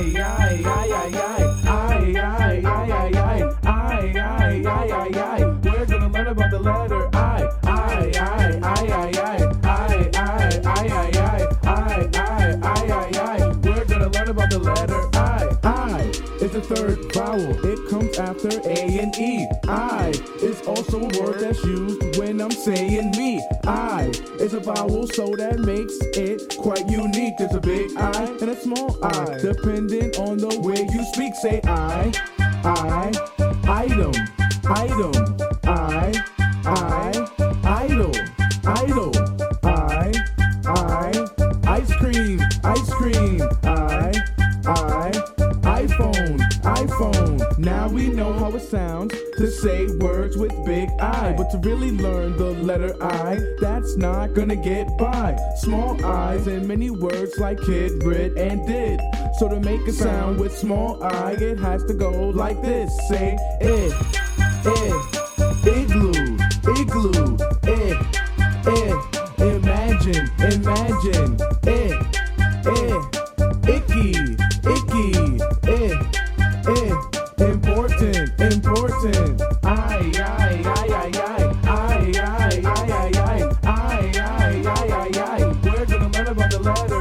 We're gonna learn about the letter the third vowel. It comes after A and E. I is also a word that's used when I'm saying me. I is a vowel, so that makes it quite unique. There's a big I and a small I, depending on the way you speak. Say I, I, item, item, I, I, idol, idol, I, I, ice cream, ice cream, iPhone. Now we know how it sounds to say words with big I, but to really learn the letter I, that's not gonna get by. Small I's in many words like kid, read, and did. So to make a sound with small I, it has to go like this. Say it, it, igloo, igloo, it, it, imagine, imagine, it, it, icky, important, important. Ay, ay, ay, ay, ay. Ay, ay, ay, ay, ay. Ay, ay, ay, ay, ay. We're gonna learn about the letter.